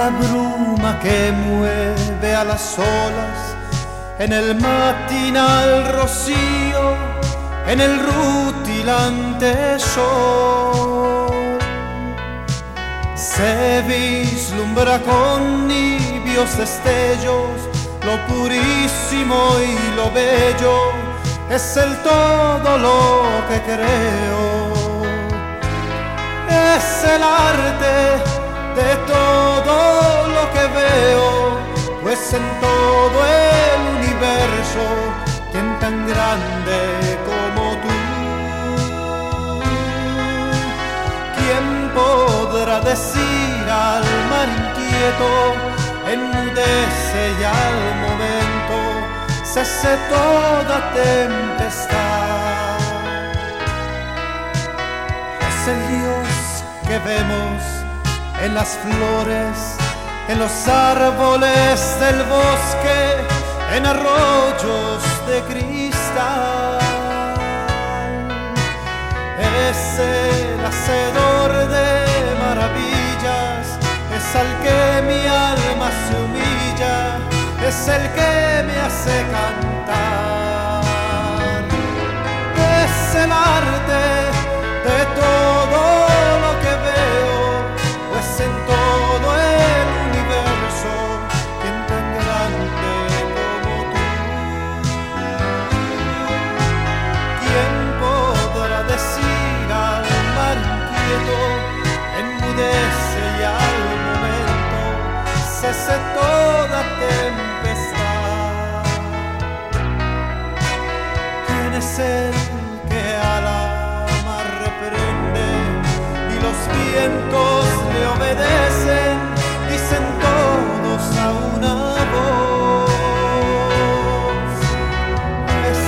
la bruma que mueve a las olas, en el matinal rocío, en el rutilante sol. Se vislumbra con nibios destellos lo purísimo y lo bello, es el todo lo que creo. Es el arte de todo pues en todo el universo, quien tan grande como tú, ¿quién podrá decir al mar inquieto, enmudece y al momento cese toda tempestad? Es el Dios que vemos en las flores, en los árboles del bosque, en arroyos de cristal. Es el hacedor de maravillas, es al que mi alma se humilla, es el que me hace cantar. Es el que a la mar reprende y los vientos le obedecen? Dicen todos a una voz. Es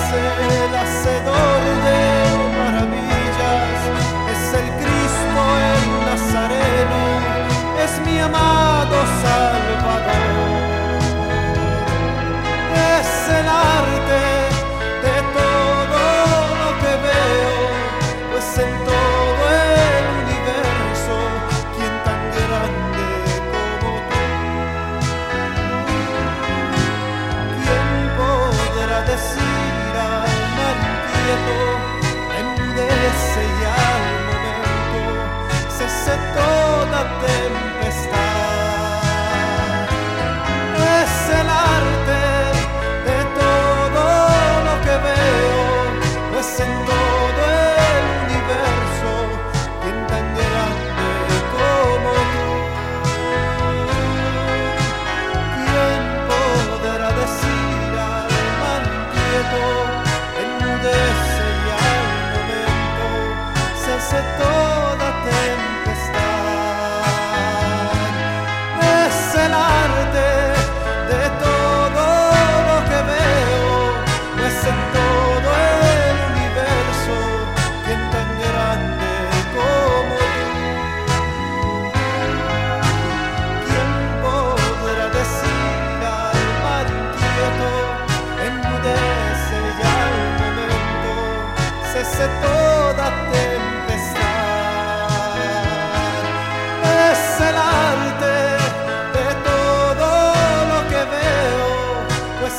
el hacedor de maravillas, es el Cristo el Nazareno, es mi amado Salvador. Toda